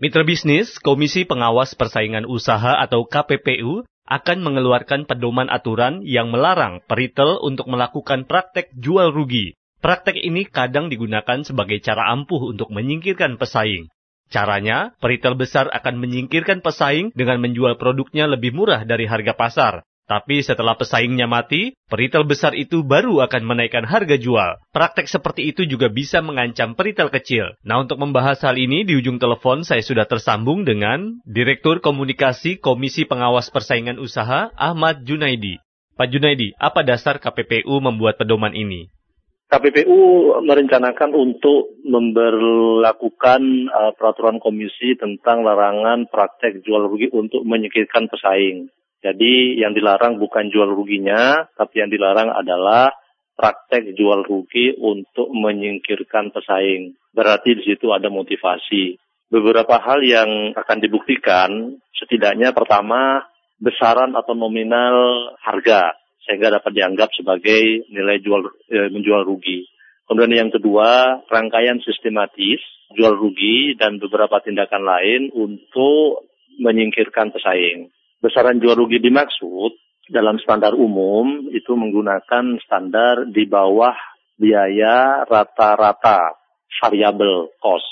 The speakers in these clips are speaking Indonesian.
Mitra bisnis, Komisi Pengawas Persaingan Usaha atau KPPU akan mengeluarkan pedoman aturan yang melarang peritel untuk melakukan praktek jual rugi. Praktek ini kadang digunakan sebagai cara ampuh untuk menyingkirkan pesaing. Caranya, peritel besar akan menyingkirkan pesaing dengan menjual produknya lebih murah dari harga pasar. Tapi setelah pesaingnya mati, peritel besar itu baru akan menaikkan harga jual. Praktek seperti itu juga bisa mengancam peritel kecil. Nah untuk membahas hal ini di ujung telepon saya sudah tersambung dengan Direktur Komunikasi Komisi Pengawas Persaingan Usaha Ahmad Junaidi. Pak Junaidi, apa dasar KPPU membuat pedoman ini? KPPU merencanakan untuk memperlakukan uh, peraturan komisi tentang larangan praktek jual rugi untuk menyingkirkan pesaing. Jadi yang dilarang bukan jual ruginya, tapi yang dilarang adalah praktek jual rugi untuk menyingkirkan pesaing. Berarti di situ ada motivasi. Beberapa hal yang akan dibuktikan, setidaknya pertama besaran atau nominal harga sehingga dapat dianggap sebagai nilai jual eh, menjual rugi. Kemudian yang kedua, rangkaian sistematis jual rugi dan beberapa tindakan lain untuk menyingkirkan pesaing. Besaran jual rugi dimaksud dalam standar umum itu menggunakan standar di bawah biaya rata-rata variable cost.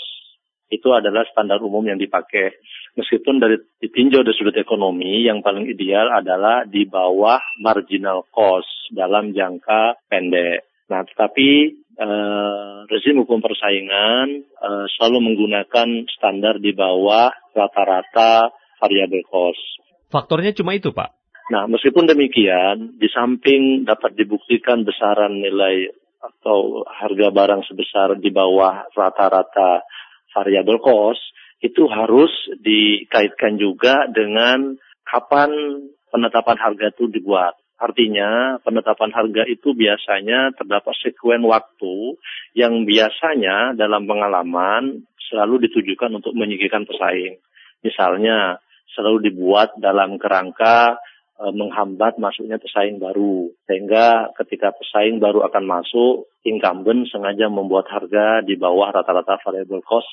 Itu adalah standar umum yang dipakai. Meskipun dari ditinjau dari sudut ekonomi, yang paling ideal adalah di bawah marginal cost dalam jangka pendek. Nah, tetapi eh, rezim hukum persaingan eh, selalu menggunakan standar di bawah rata-rata variable cost. Faktornya cuma itu, Pak. Nah, meskipun demikian, di samping dapat dibuktikan besaran nilai atau harga barang sebesar di bawah rata-rata variable cost, itu harus dikaitkan juga dengan kapan penetapan harga itu dibuat. Artinya penetapan harga itu biasanya terdapat sekuen waktu yang biasanya dalam pengalaman selalu ditujukan untuk menyingkirkan pesaing. Misalnya selalu dibuat dalam kerangka e, menghambat masuknya pesaing baru. Sehingga ketika pesaing baru akan masuk, incumbent sengaja membuat harga di bawah rata-rata variable cost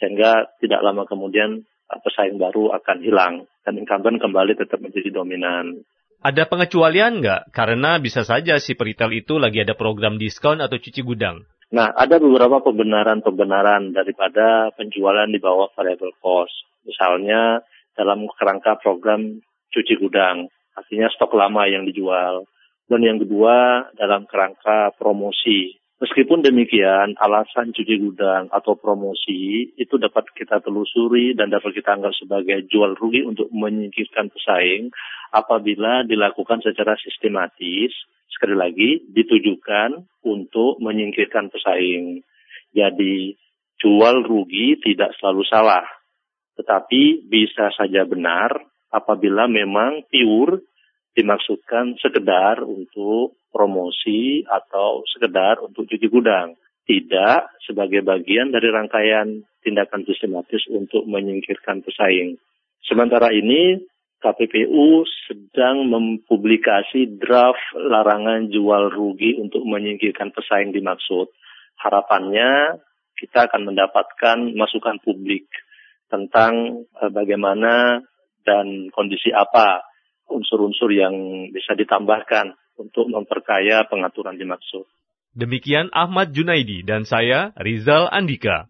sehingga tidak lama kemudian e, pesaing baru akan hilang dan incumbent kembali tetap menjadi dominan. Ada pengecualian nggak? Karena bisa saja si peritel itu lagi ada program diskon atau cuci gudang. Nah, ada beberapa pembenaran-pembenaran daripada penjualan di bawah variable cost. Misalnya, dalam kerangka program cuci gudang, artinya stok lama yang dijual. Dan yang kedua dalam kerangka promosi. Meskipun demikian, alasan cuci gudang atau promosi itu dapat kita telusuri dan dapat kita anggap sebagai jual rugi untuk menyingkirkan pesaing apabila dilakukan secara sistematis, sekali lagi ditujukan untuk menyingkirkan pesaing. Jadi, jual rugi tidak selalu salah tetapi bisa saja benar apabila memang pure dimaksudkan sekedar untuk promosi atau sekedar untuk cuci gudang. Tidak sebagai bagian dari rangkaian tindakan sistematis untuk menyingkirkan pesaing. Sementara ini, KPPU sedang mempublikasi draft larangan jual rugi untuk menyingkirkan pesaing dimaksud. Harapannya kita akan mendapatkan masukan publik tentang uh, bagaimana dan kondisi apa unsur-unsur yang bisa ditambahkan untuk memperkaya pengaturan dimaksud. Demikian Ahmad Junaidi dan saya Rizal Andika.